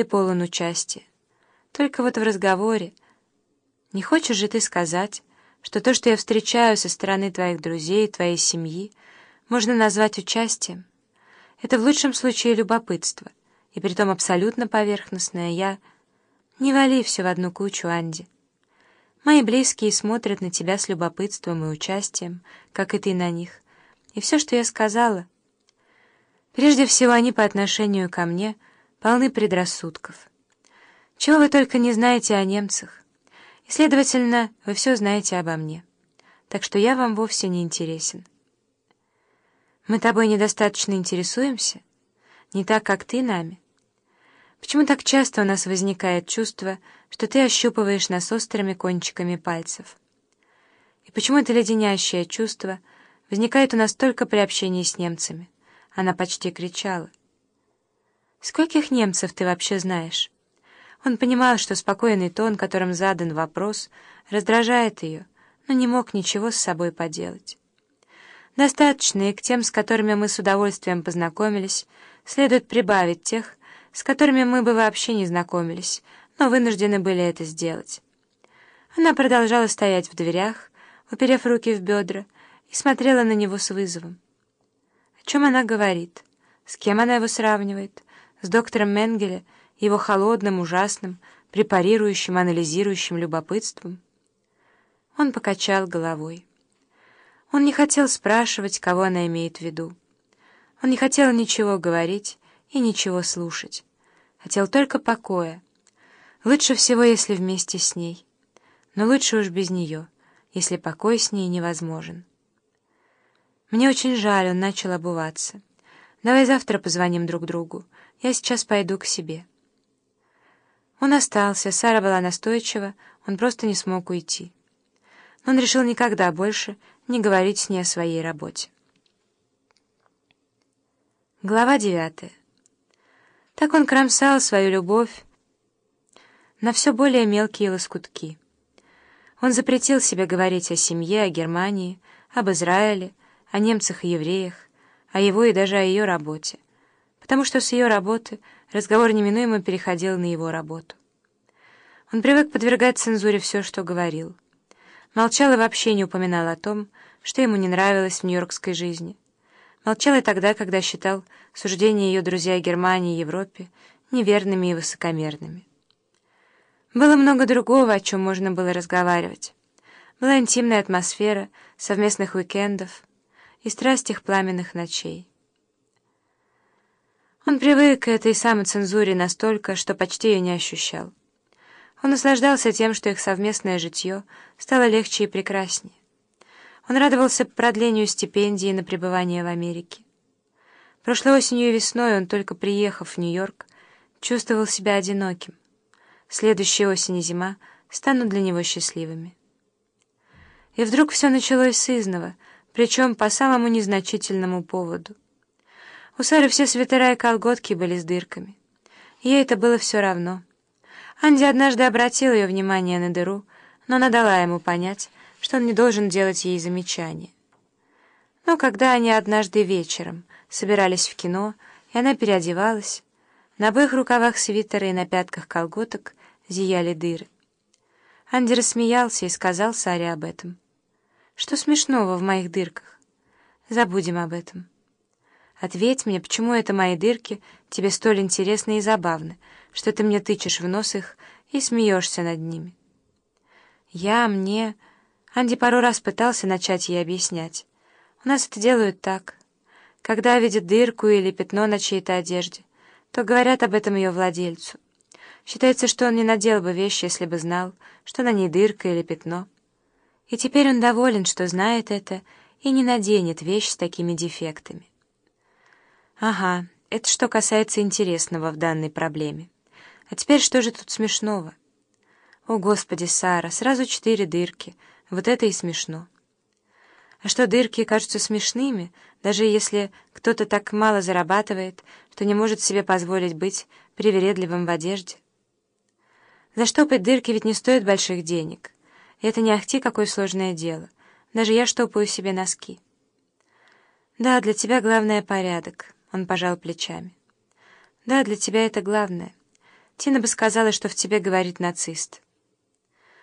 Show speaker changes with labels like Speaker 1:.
Speaker 1: ты полон участия. Только вот в разговоре. Не хочешь же ты сказать, что то, что я встречаю со стороны твоих друзей, твоей семьи, можно назвать участием? Это в лучшем случае любопытство, и притом абсолютно поверхностное. Я... Не вали все в одну кучу, Анди. Мои близкие смотрят на тебя с любопытством и участием, как и ты на них. И все, что я сказала... Прежде всего, они по отношению ко мне полны предрассудков. Чего вы только не знаете о немцах. И, следовательно, вы все знаете обо мне. Так что я вам вовсе не интересен. Мы тобой недостаточно интересуемся, не так, как ты нами. Почему так часто у нас возникает чувство, что ты ощупываешь нас острыми кончиками пальцев? И почему это леденящее чувство возникает у нас только при общении с немцами? Она почти кричала. «Скольких немцев ты вообще знаешь?» Он понимал, что спокойный тон, которым задан вопрос, раздражает ее, но не мог ничего с собой поделать. Достаточно и к тем, с которыми мы с удовольствием познакомились, следует прибавить тех, с которыми мы бы вообще не знакомились, но вынуждены были это сделать. Она продолжала стоять в дверях, уперев руки в бедра, и смотрела на него с вызовом. О чем она говорит? С кем она его сравнивает? С доктором Менгеле, его холодным, ужасным, препарирующим, анализирующим любопытством? Он покачал головой. Он не хотел спрашивать, кого она имеет в виду. Он не хотел ничего говорить, и ничего слушать. Хотел только покоя. Лучше всего, если вместе с ней. Но лучше уж без нее, если покой с ней невозможен. Мне очень жаль, он начал обуваться. Давай завтра позвоним друг другу. Я сейчас пойду к себе. Он остался, Сара была настойчива, он просто не смог уйти. Но он решил никогда больше не говорить с ней о своей работе. Глава девятая. Так он кромсал свою любовь на все более мелкие лоскутки. Он запретил себе говорить о семье, о Германии, об Израиле, о немцах и евреях, о его и даже о ее работе, потому что с ее работы разговор неминуемо переходил на его работу. Он привык подвергать цензуре все, что говорил. Молчал и вообще не упоминал о том, что ему не нравилось в нью-йоркской жизни. Молчал и тогда, когда считал суждения ее друзья Германии и Европе неверными и высокомерными. Было много другого, о чем можно было разговаривать. Была интимная атмосфера совместных уикендов и страсть их пламенных ночей. Он привык к этой самоцензуре настолько, что почти ее не ощущал. Он наслаждался тем, что их совместное житье стало легче и прекраснее. Он радовался продлению стипендии на пребывание в Америке. Прошлой осенью и весной он, только приехав в Нью-Йорк, чувствовал себя одиноким. Следующая осень и зима станут для него счастливыми. И вдруг все началось с изного, причем по самому незначительному поводу. У Сары все свитера и колготки были с дырками. Ей это было все равно. Анди однажды обратил ее внимание на дыру, но она дала ему понять, что он не должен делать ей замечания. Но когда они однажды вечером собирались в кино, и она переодевалась, на обоих рукавах свитера и на пятках колготок зияли дыры. Анди рассмеялся и сказал Саре об этом. «Что смешного в моих дырках? Забудем об этом. Ответь мне, почему это мои дырки тебе столь интересны и забавны, что ты мне тычешь в нос их и смеешься над ними?» «Я, мне...» Анди пару раз пытался начать ей объяснять. «У нас это делают так. Когда видят дырку или пятно на чьей-то одежде, то говорят об этом ее владельцу. Считается, что он не надел бы вещи, если бы знал, что на ней дырка или пятно. И теперь он доволен, что знает это, и не наденет вещь с такими дефектами. Ага, это что касается интересного в данной проблеме. А теперь что же тут смешного? О, Господи, Сара, сразу четыре дырки — вот это и смешно. А что дырки кажутся смешными, даже если кто-то так мало зарабатывает, что не может себе позволить быть привередливым в одежде? Заштопать дырки ведь не стоит больших денег. Это не ахти какое сложное дело. Даже я штопаю себе носки. «Да, для тебя главное — порядок», — он пожал плечами. «Да, для тебя это главное. Тина бы сказала, что в тебе говорит нацист.